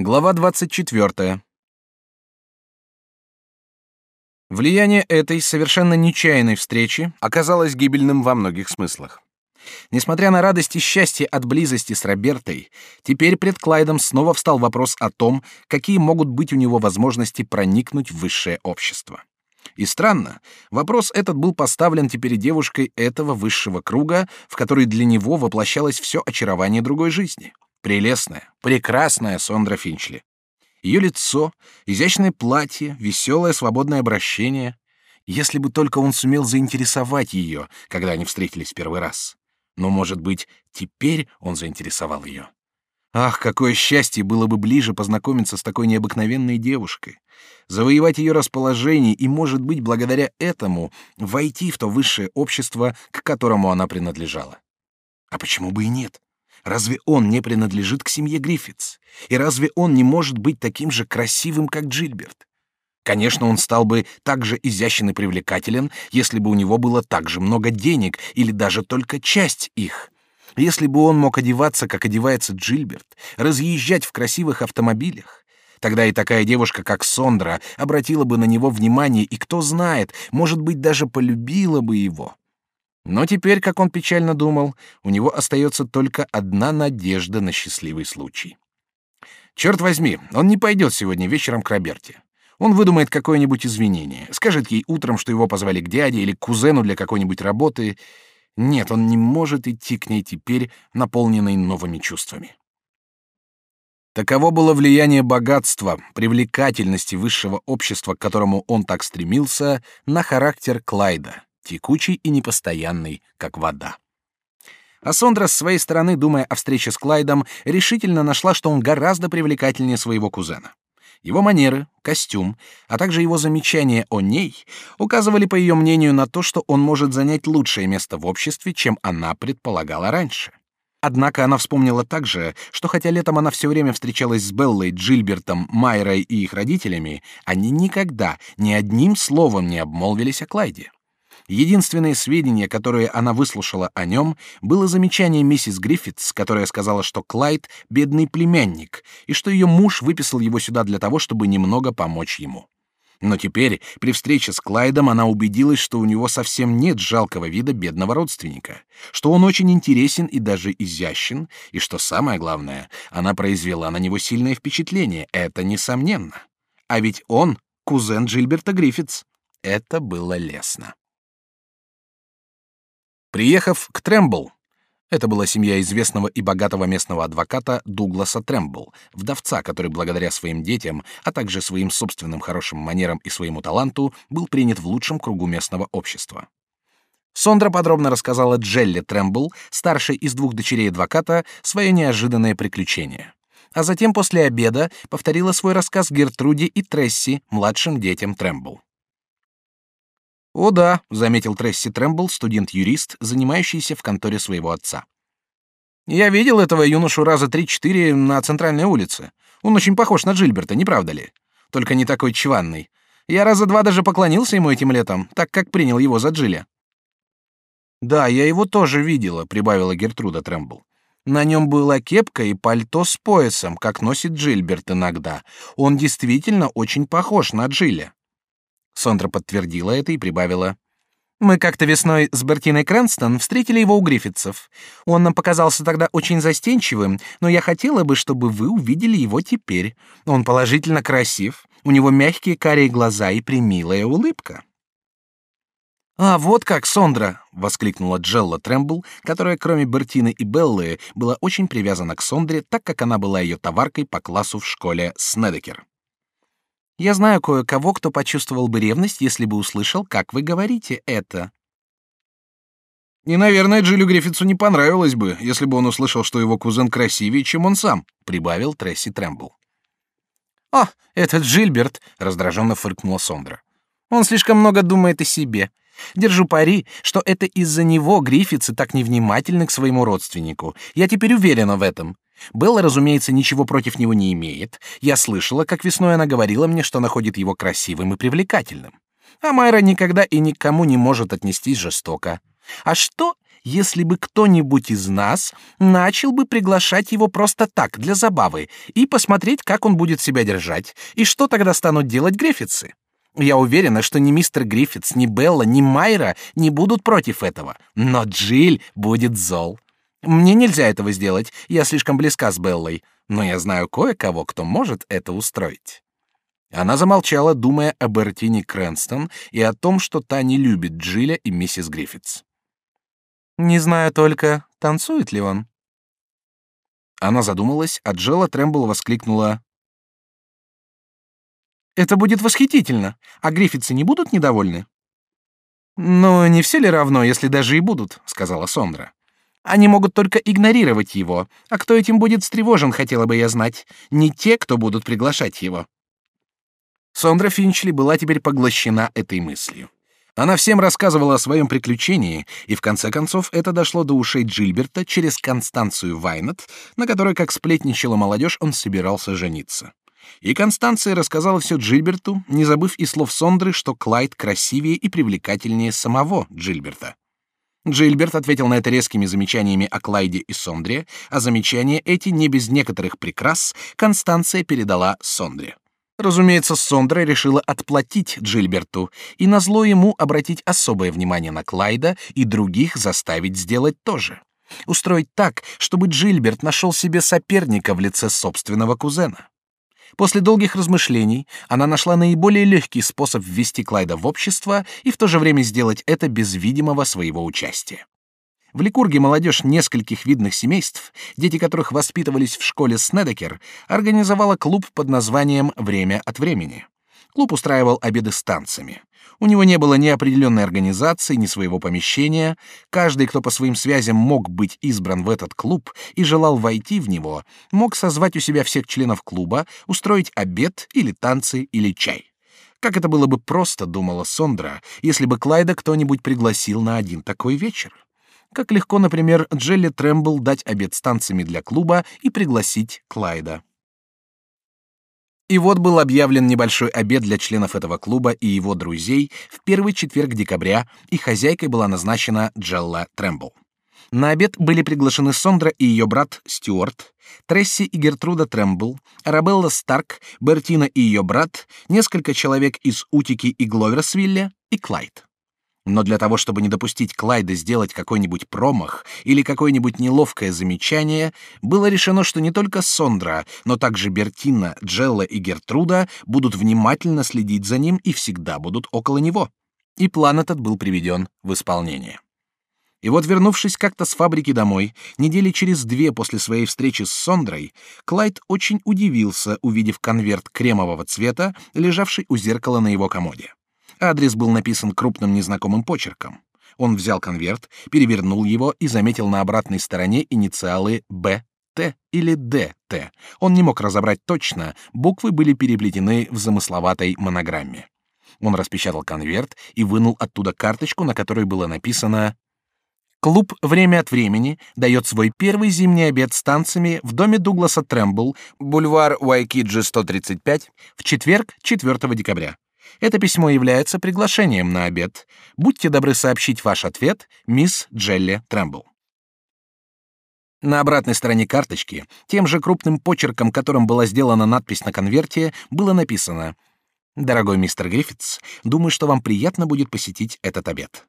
Глава 24. Влияние этой совершенно нечаянной встречи оказалось гибельным во многих смыслах. Несмотря на радость и счастье от близости с Робертой, теперь пред Клайдом снова встал вопрос о том, какие могут быть у него возможности проникнуть в высшее общество. И странно, вопрос этот был поставлен теперь девушкой этого высшего круга, в которой для него воплощалось все очарование другой жизни. Прелестная, прекрасная Сондра Финчли. Ее лицо, изящное платье, веселое свободное обращение. Если бы только он сумел заинтересовать ее, когда они встретились первый раз. Но, может быть, теперь он заинтересовал ее. Ах, какое счастье было бы ближе познакомиться с такой необыкновенной девушкой, завоевать ее расположение и, может быть, благодаря этому войти в то высшее общество, к которому она принадлежала. А почему бы и нет? Разве он не принадлежит к семье Гриффитс? И разве он не может быть таким же красивым, как Джильберт? Конечно, он стал бы так же изящен и привлекателен, если бы у него было так же много денег или даже только часть их. Если бы он мог одеваться, как одевается Джильберт, разъезжать в красивых автомобилях, тогда и такая девушка, как Сондра, обратила бы на него внимание и, кто знает, может быть, даже полюбила бы его. Но теперь, как он печально думал, у него остается только одна надежда на счастливый случай. Черт возьми, он не пойдет сегодня вечером к Роберте. Он выдумает какое-нибудь извинение, скажет ей утром, что его позвали к дяде или к кузену для какой-нибудь работы. Нет, он не может идти к ней теперь, наполненный новыми чувствами. Таково было влияние богатства, привлекательности высшего общества, к которому он так стремился, на характер Клайда текучий и непостоянный, как вода. А Сондра с своей стороны, думая о встрече с Клайдом, решительно нашла, что он гораздо привлекательнее своего кузена. Его манеры, костюм, а также его замечания о ней указывали, по ее мнению, на то, что он может занять лучшее место в обществе, чем она предполагала раньше. Однако она вспомнила также, что хотя летом она все время встречалась с Беллой, Джильбертом, Майрой и их родителями, они никогда ни одним словом не обмолвились о Клайде. Единственные сведения, которые она выслушала о нем, было замечание миссис Гриффитс, которая сказала, что Клайд — бедный племянник, и что ее муж выписал его сюда для того, чтобы немного помочь ему. Но теперь, при встрече с Клайдом, она убедилась, что у него совсем нет жалкого вида бедного родственника, что он очень интересен и даже изящен, и что самое главное, она произвела на него сильное впечатление, это несомненно. А ведь он — кузен Джильберта Гриффитс. Это было лестно. Приехав к Трембл, это была семья известного и богатого местного адвоката Дугласа Трембл, вдовца, который благодаря своим детям, а также своим собственным хорошим манерам и своему таланту был принят в лучшем кругу местного общества. Сондра подробно рассказала Джелли Трембл, старшей из двух дочерей адвоката, свое неожиданное приключение. А затем после обеда повторила свой рассказ Гертруде и Тресси, младшим детям Трембл. «О да», — заметил Тресси Трэмбл, студент-юрист, занимающийся в конторе своего отца. «Я видел этого юношу раза три-четыре на центральной улице. Он очень похож на Джильберта, не правда ли? Только не такой чванный. Я раза два даже поклонился ему этим летом, так как принял его за Джилля». «Да, я его тоже видела», — прибавила Гертруда Трэмбл. На нем была кепка и пальто с поясом, как носит Джильберт иногда. Он действительно очень похож на Джилля. Сондра подтвердила это и прибавила. Мы как-то весной с Бертиной Крэнстон встретили его у Гриффитсов. Он нам показался тогда очень застенчивым, но я хотела бы, чтобы вы увидели его теперь. Он положительно красив, у него мягкие карие глаза и примилая улыбка. «А, вот как, Сондра!» — воскликнула Джелла Трэмбл, которая, кроме Бертины и Беллы, была очень привязана к Сондре, так как она была ее товаркой по классу в школе Снедекер. Я знаю кое-кого, кто почувствовал бы ревность, если бы услышал, как вы говорите это. И, наверное, Джилю Гриффитсу не понравилось бы, если бы он услышал, что его кузен красивее, чем он сам, прибавил Тресси Трэмбл. О, этот Джильберт, раздраженно фыркнула Сондра. Он слишком много думает о себе. Держу пари, что это из-за него Гриффитсы так невнимательны к своему родственнику. Я теперь уверена в этом. Белла, разумеется, ничего против него не имеет. Я слышала, как весной она говорила мне, что находит его красивым и привлекательным. А Майра никогда и никому не может отнестись жестоко. А что, если бы кто-нибудь из нас начал бы приглашать его просто так, для забавы, и посмотреть, как он будет себя держать, и что тогда станут делать гриффитсы. Я уверена, что ни мистер Гриффитс, ни Белла, ни Майра не будут против этого, но Джилл будет зол. Мне нельзя этого сделать, я слишком близка с Беллой, но я знаю кое-кого, кто может это устроить. Она замолчала, думая о Бертине Крэнстон и о том, что та не любит Джилля и миссис Гриффитс. Не знаю только, танцует ли он. Она задумалась, а Джелла Трэмбл воскликнула: "Это будет восхитительно. А Гриффитсы не будут недовольны?" "Но не все ли равно, если даже и будут?" сказала Сондра. Они могут только игнорировать его. А кто этим будет встревожен, хотела бы я знать. Не те, кто будут приглашать его. Сондра Финчли была теперь поглощена этой мыслью. Она всем рассказывала о своем приключении, и в конце концов это дошло до ушей Джильберта через Констанцию Вайнет, на которой, как сплетничала молодежь, он собирался жениться. И Констанция рассказала все Джильберту, не забыв и слов Сондры, что Клайд красивее и привлекательнее самого Джильберта. Джильберт ответил на это резкими замечаниями о Клайде и Сондре, а замечания эти не без некоторых прикрас Констанция передала Сондре. Разумеется, Сондра решила отплатить Джильберту и назло ему обратить особое внимание на Клайда и других заставить сделать то же. Устроить так, чтобы Джильберт нашел себе соперника в лице собственного кузена. После долгих размышлений она нашла наиболее легкий способ ввести Клайда в общество и в то же время сделать это без видимого своего участия. В Ликурге молодежь нескольких видных семейств, дети которых воспитывались в школе Снедекер, организовала клуб под названием «Время от времени». Клуб устраивал обеды с танцами. У него не было ни определенной организации, ни своего помещения. Каждый, кто по своим связям мог быть избран в этот клуб и желал войти в него, мог созвать у себя всех членов клуба, устроить обед или танцы или чай. Как это было бы просто, думала Сондра, если бы Клайда кто-нибудь пригласил на один такой вечер. Как легко, например, Джелли Трэмбл дать обед с танцами для клуба и пригласить Клайда. И вот был объявлен небольшой обед для членов этого клуба и его друзей в первый четверг декабря, и хозяйкой была назначена Джелла Трэмбл. На обед были приглашены Сондра и ее брат Стюарт, Тресси и Гертруда Трэмбл, Арабелла Старк, Бертина и ее брат, несколько человек из Утики и Гловерсвилля и Клайд. Но для того, чтобы не допустить Клайда сделать какой-нибудь промах или какое-нибудь неловкое замечание, было решено, что не только Сондра, но также Бертина, Джелла и Гертруда будут внимательно следить за ним и всегда будут около него. И план этот был приведен в исполнение. И вот, вернувшись как-то с фабрики домой, недели через две после своей встречи с Сондрой, Клайд очень удивился, увидев конверт кремового цвета, лежавший у зеркала на его комоде. Адрес был написан крупным незнакомым почерком. Он взял конверт, перевернул его и заметил на обратной стороне инициалы «Б», «Т» или «ДТ». Он не мог разобрать точно, буквы были переплетены в замысловатой монограмме. Он распечатал конверт и вынул оттуда карточку, на которой было написано Клуб время от времени дает свой первый зимний обед с танцами в доме Дугласа Трэмбл, бульвар Уайкиджи 135, в четверг, 4 декабря. Это письмо является приглашением на обед. Будьте добры сообщить ваш ответ, мисс Джелли Трэмбл. На обратной стороне карточки, тем же крупным почерком, которым была сделана надпись на конверте, было написано: "Дорогой мистер Гриффитс, думаю, что вам приятно будет посетить этот обед.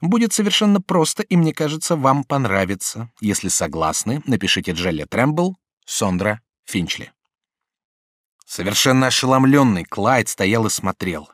Будет совершенно просто, и мне кажется, вам понравится. Если согласны, напишите Джелли Трэмбл, Сондра Финчли". Совершенно ошеломленный, Клайд стоял и смотрел.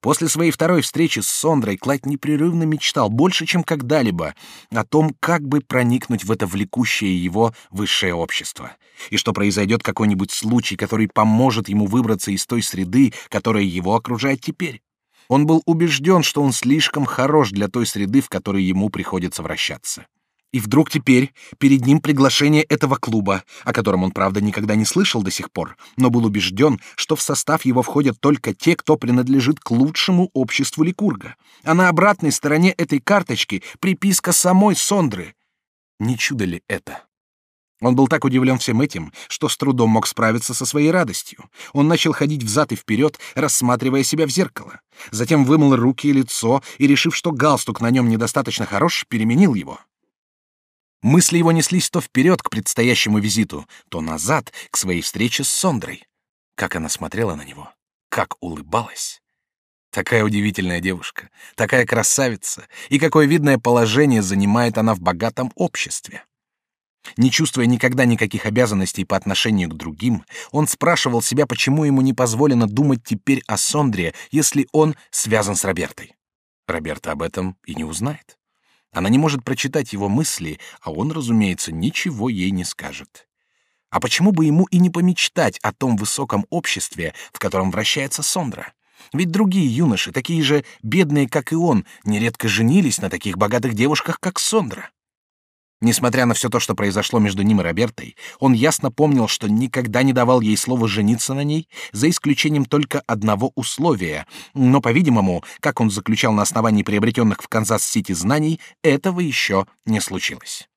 После своей второй встречи с Сондрой Клайд непрерывно мечтал больше, чем когда-либо, о том, как бы проникнуть в это влекущее его высшее общество, и что произойдет какой-нибудь случай, который поможет ему выбраться из той среды, которая его окружает теперь. Он был убежден, что он слишком хорош для той среды, в которой ему приходится вращаться. И вдруг теперь перед ним приглашение этого клуба, о котором он, правда, никогда не слышал до сих пор, но был убежден, что в состав его входят только те, кто принадлежит к лучшему обществу Ликурга. А на обратной стороне этой карточки приписка самой Сондры. Не чудо ли это? Он был так удивлен всем этим, что с трудом мог справиться со своей радостью. Он начал ходить взад и вперед, рассматривая себя в зеркало. Затем вымыл руки и лицо и, решив, что галстук на нем недостаточно хорош, переменил его. Мысли его неслись то вперед к предстоящему визиту, то назад к своей встрече с Сондрой. Как она смотрела на него, как улыбалась. Такая удивительная девушка, такая красавица, и какое видное положение занимает она в богатом обществе. Не чувствуя никогда никаких обязанностей по отношению к другим, он спрашивал себя, почему ему не позволено думать теперь о Сондре, если он связан с Робертой. Роберта об этом и не узнает. Она не может прочитать его мысли, а он, разумеется, ничего ей не скажет. А почему бы ему и не помечтать о том высоком обществе, в котором вращается Сондра? Ведь другие юноши, такие же бедные, как и он, нередко женились на таких богатых девушках, как Сондра. Несмотря на все то, что произошло между ним и Робертой, он ясно помнил, что никогда не давал ей слова жениться на ней, за исключением только одного условия. Но, по-видимому, как он заключал на основании приобретенных в Канзас-Сити знаний, этого еще не случилось.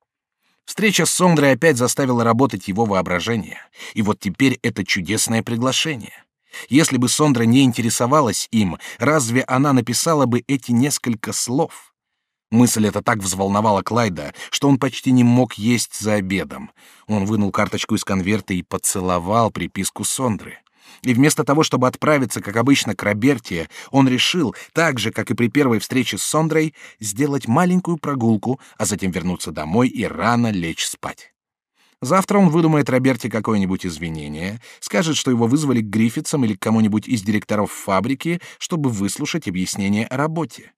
Встреча с Сондрой опять заставила работать его воображение, и вот теперь это чудесное приглашение. Если бы Сондра не интересовалась им, разве она написала бы эти несколько слов? Мысль эта так взволновала Клайда, что он почти не мог есть за обедом. Он вынул карточку из конверта и поцеловал приписку Сондры. И вместо того, чтобы отправиться, как обычно, к Роберте, он решил, так же, как и при первой встрече с Сондрой, сделать маленькую прогулку, а затем вернуться домой и рано лечь спать. Завтра он выдумает Роберте какое-нибудь извинение, скажет, что его вызвали к Гриффитсам или к кому-нибудь из директоров фабрики, чтобы выслушать объяснение о работе.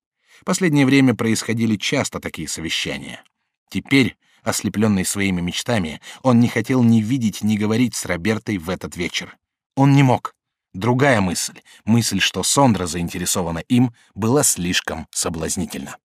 Последнее время происходили часто такие совещания. Теперь, ослепленный своими мечтами, он не хотел ни видеть, ни говорить с Робертой в этот вечер. Он не мог. Другая мысль, мысль, что Сондра заинтересована им, была слишком соблазнительна.